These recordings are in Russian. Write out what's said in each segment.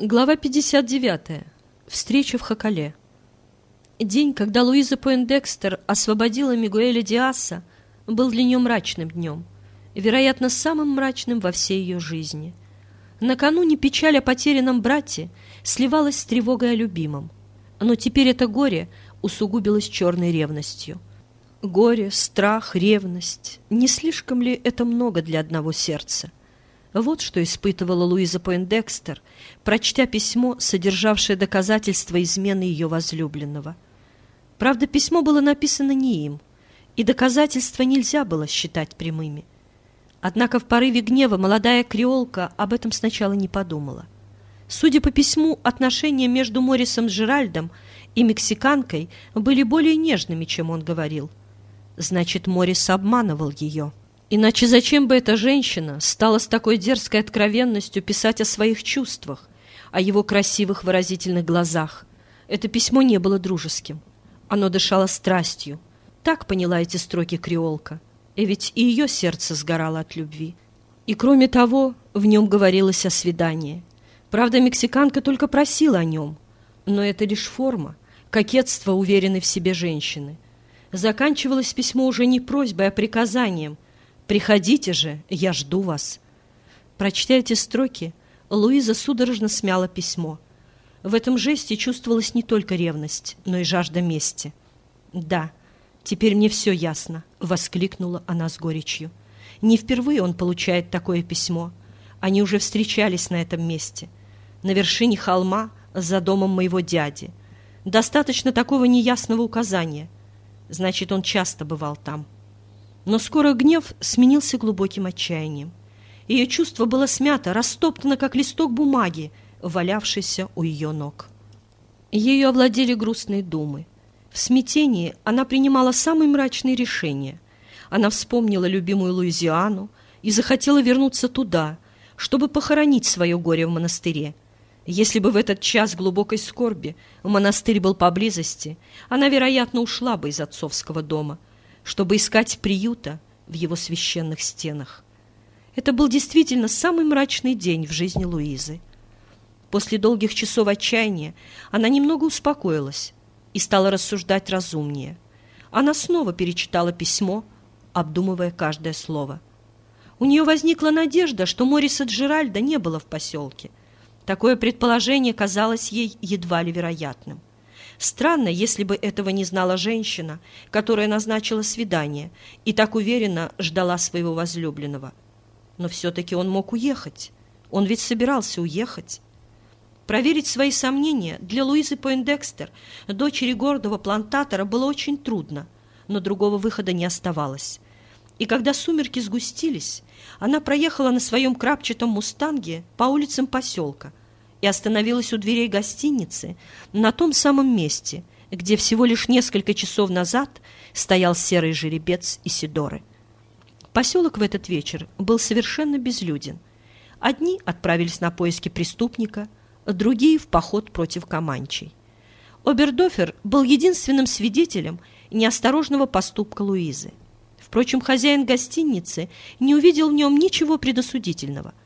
Глава 59. Встреча в Хакале. День, когда Луиза Пуэндекстер освободила Мигуэля Диаса, был для нее мрачным днем, вероятно, самым мрачным во всей ее жизни. Накануне печаль о потерянном брате сливалась с тревогой о любимом, но теперь это горе усугубилось черной ревностью. Горе, страх, ревность — не слишком ли это много для одного сердца? — вот что испытывала Луиза Пойндекстер, прочтя письмо, содержавшее доказательства измены ее возлюбленного. Правда, письмо было написано не им, и доказательства нельзя было считать прямыми. Однако в порыве гнева молодая креолка об этом сначала не подумала. Судя по письму, отношения между Моррисом Джеральдом и мексиканкой были более нежными, чем он говорил. Значит, Моррис обманывал ее. Иначе зачем бы эта женщина стала с такой дерзкой откровенностью писать о своих чувствах, о его красивых выразительных глазах? Это письмо не было дружеским. Оно дышало страстью. Так поняла эти строки креолка. И ведь и ее сердце сгорало от любви. И кроме того, в нем говорилось о свидании. Правда, мексиканка только просила о нем. Но это лишь форма, кокетство уверенной в себе женщины. Заканчивалось письмо уже не просьбой, а приказанием, Приходите же, я жду вас. Прочтя эти строки, Луиза судорожно смяла письмо. В этом жесте чувствовалась не только ревность, но и жажда мести. «Да, теперь мне все ясно», — воскликнула она с горечью. «Не впервые он получает такое письмо. Они уже встречались на этом месте. На вершине холма, за домом моего дяди. Достаточно такого неясного указания. Значит, он часто бывал там». Но скоро гнев сменился глубоким отчаянием. Ее чувство было смято, растоптано, как листок бумаги, валявшийся у ее ног. Ею овладели грустные думы. В смятении она принимала самые мрачные решения. Она вспомнила любимую Луизиану и захотела вернуться туда, чтобы похоронить свое горе в монастыре. Если бы в этот час глубокой скорби монастырь был поблизости, она, вероятно, ушла бы из отцовского дома – чтобы искать приюта в его священных стенах. Это был действительно самый мрачный день в жизни Луизы. После долгих часов отчаяния она немного успокоилась и стала рассуждать разумнее. Она снова перечитала письмо, обдумывая каждое слово. У нее возникла надежда, что Мориса Джеральда не было в поселке. Такое предположение казалось ей едва ли вероятным. Странно, если бы этого не знала женщина, которая назначила свидание и так уверенно ждала своего возлюбленного. Но все-таки он мог уехать. Он ведь собирался уехать. Проверить свои сомнения для Луизы Пойндекстер, дочери гордого плантатора, было очень трудно, но другого выхода не оставалось. И когда сумерки сгустились, она проехала на своем крапчатом мустанге по улицам поселка – и остановилась у дверей гостиницы на том самом месте, где всего лишь несколько часов назад стоял серый жеребец Исидоры. Поселок в этот вечер был совершенно безлюден. Одни отправились на поиски преступника, другие — в поход против Каманчей. Обердофер был единственным свидетелем неосторожного поступка Луизы. Впрочем, хозяин гостиницы не увидел в нем ничего предосудительного —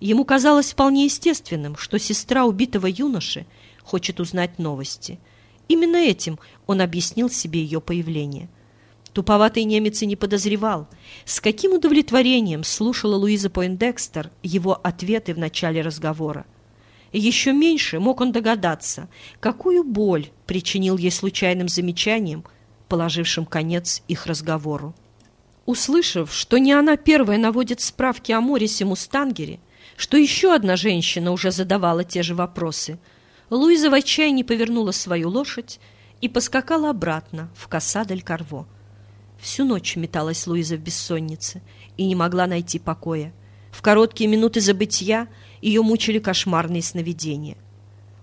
Ему казалось вполне естественным, что сестра убитого юноши хочет узнать новости. Именно этим он объяснил себе ее появление. Туповатый немец и не подозревал, с каким удовлетворением слушала Луиза Пойндекстер его ответы в начале разговора. Еще меньше мог он догадаться, какую боль причинил ей случайным замечанием, положившим конец их разговору. Услышав, что не она первая наводит справки о Морисе Мустангере, что еще одна женщина уже задавала те же вопросы. Луиза в отчаянии повернула свою лошадь и поскакала обратно в Касса-дель-Карво. Всю ночь металась Луиза в бессоннице и не могла найти покоя. В короткие минуты забытья ее мучили кошмарные сновидения.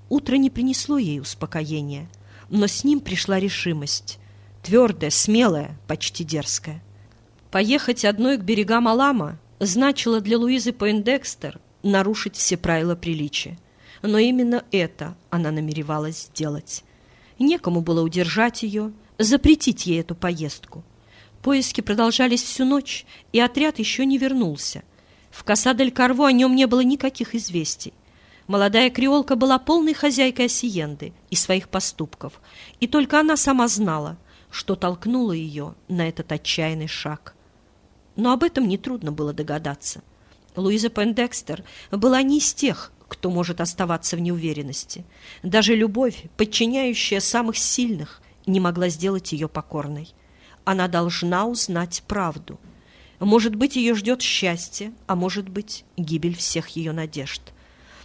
Утро не принесло ей успокоения, но с ним пришла решимость. Твердая, смелая, почти дерзкая. Поехать одной к берегам Алама значило для Луизы Пойндекстер нарушить все правила приличия. Но именно это она намеревалась сделать. Некому было удержать ее, запретить ей эту поездку. Поиски продолжались всю ночь, и отряд еще не вернулся. В Касадель-Карво о нем не было никаких известий. Молодая креолка была полной хозяйкой осиенды и своих поступков, и только она сама знала, что толкнуло ее на этот отчаянный шаг. Но об этом нетрудно было догадаться. Луиза Пендекстер была не из тех, кто может оставаться в неуверенности. Даже любовь, подчиняющая самых сильных, не могла сделать ее покорной. Она должна узнать правду. Может быть, ее ждет счастье, а может быть, гибель всех ее надежд.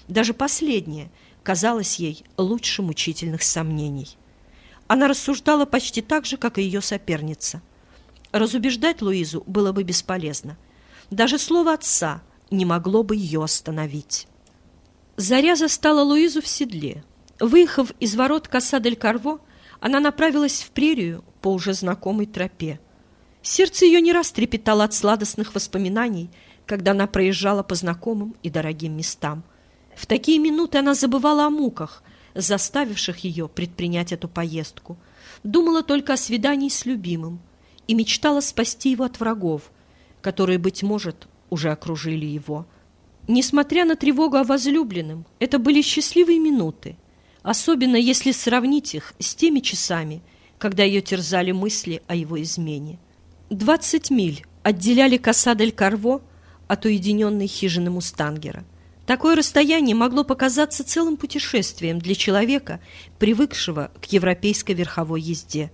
Даже последнее казалось ей лучше мучительных сомнений. Она рассуждала почти так же, как и ее соперница. Разубеждать Луизу было бы бесполезно. Даже слово отца не могло бы ее остановить. Заря застала Луизу в седле. Выехав из ворот Касса-дель-Карво, она направилась в прерию по уже знакомой тропе. Сердце ее не раз трепетало от сладостных воспоминаний, когда она проезжала по знакомым и дорогим местам. В такие минуты она забывала о муках, заставивших ее предпринять эту поездку, думала только о свидании с любимым и мечтала спасти его от врагов, которые, быть может, уже окружили его. Несмотря на тревогу о возлюбленном, это были счастливые минуты, особенно если сравнить их с теми часами, когда ее терзали мысли о его измене. Двадцать миль отделяли Касадель-Карво от уединенной хижины Мустангера. Такое расстояние могло показаться целым путешествием для человека, привыкшего к европейской верховой езде.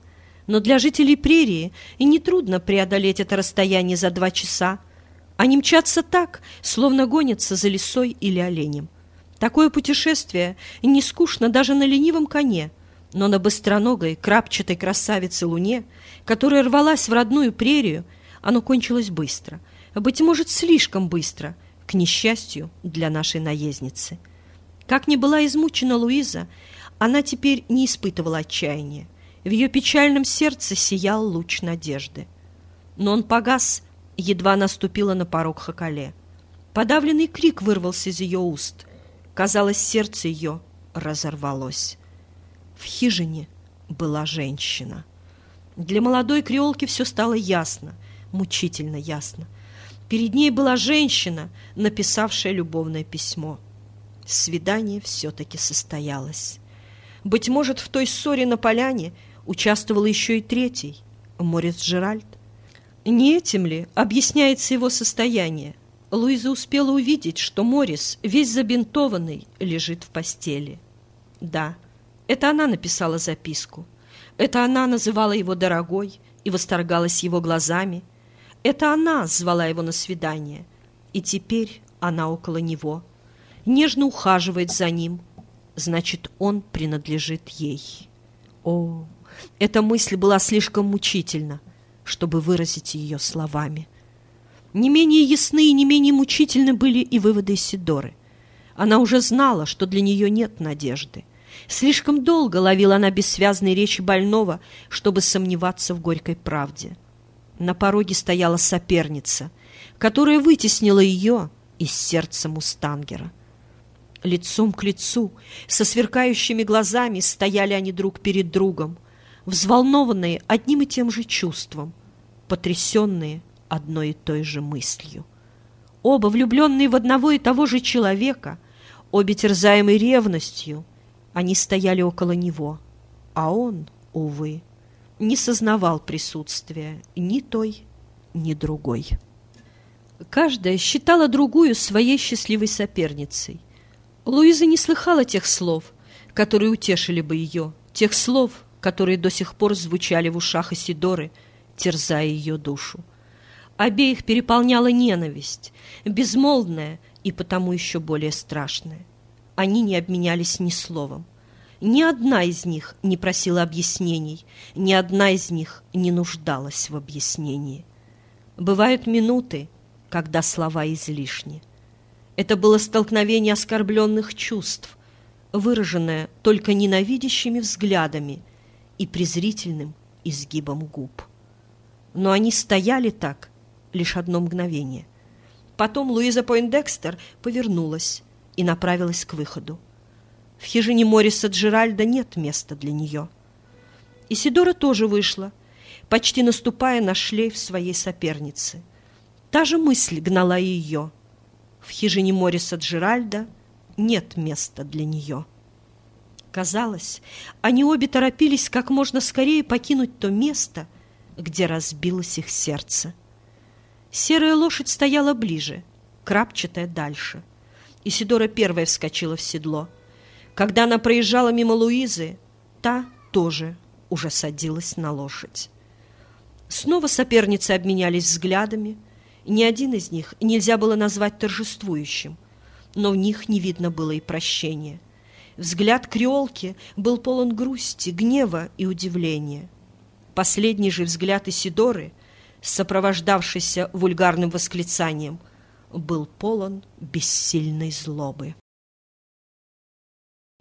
Но для жителей прерии и нетрудно преодолеть это расстояние за два часа. Они мчатся так, словно гонятся за лисой или оленем. Такое путешествие не скучно даже на ленивом коне, но на быстроногой, крапчатой красавице Луне, которая рвалась в родную прерию, оно кончилось быстро, быть может, слишком быстро – к несчастью для нашей наездницы. Как ни была измучена Луиза, она теперь не испытывала отчаяния. В ее печальном сердце сиял луч надежды. Но он погас, едва наступила на порог Хакале. Подавленный крик вырвался из ее уст. Казалось, сердце ее разорвалось. В хижине была женщина. Для молодой креолки все стало ясно, мучительно ясно. Перед ней была женщина, написавшая любовное письмо. Свидание все-таки состоялось. Быть может, в той ссоре на поляне участвовал еще и третий, Морис Джеральд. Не этим ли объясняется его состояние? Луиза успела увидеть, что Морис, весь забинтованный, лежит в постели. Да, это она написала записку. Это она называла его дорогой и восторгалась его глазами – это она звала его на свидание, и теперь она около него, нежно ухаживает за ним, значит, он принадлежит ей. О, эта мысль была слишком мучительна, чтобы выразить ее словами. Не менее ясны и не менее мучительны были и выводы Сидоры. Она уже знала, что для нее нет надежды. Слишком долго ловила она бессвязные речи больного, чтобы сомневаться в горькой правде. На пороге стояла соперница, которая вытеснила ее из сердца мустангера. Лицом к лицу, со сверкающими глазами стояли они друг перед другом, взволнованные одним и тем же чувством, потрясенные одной и той же мыслью. Оба влюбленные в одного и того же человека, обе терзаемые ревностью, они стояли около него, а он, увы, не сознавал присутствия ни той, ни другой. Каждая считала другую своей счастливой соперницей. Луиза не слыхала тех слов, которые утешили бы ее, тех слов, которые до сих пор звучали в ушах Исидоры, терзая ее душу. Обеих переполняла ненависть, безмолвная и потому еще более страшная. Они не обменялись ни словом. Ни одна из них не просила объяснений, ни одна из них не нуждалась в объяснении. Бывают минуты, когда слова излишни. Это было столкновение оскорбленных чувств, выраженное только ненавидящими взглядами и презрительным изгибом губ. Но они стояли так лишь одно мгновение. Потом Луиза Пойндекстер повернулась и направилась к выходу. В хижине Мориса Джеральда нет места для нее. Исидора тоже вышла, почти наступая на шлейф своей соперницы. Та же мысль гнала ее. В хижине Мориса Джеральда нет места для нее. Казалось, они обе торопились как можно скорее покинуть то место, где разбилось их сердце. Серая лошадь стояла ближе, крапчатая дальше. Исидора первая вскочила в седло. Когда она проезжала мимо Луизы, та тоже уже садилась на лошадь. Снова соперницы обменялись взглядами. Ни один из них нельзя было назвать торжествующим, но в них не видно было и прощения. Взгляд креолки был полон грусти, гнева и удивления. Последний же взгляд Исидоры, сопровождавшийся вульгарным восклицанием, был полон бессильной злобы.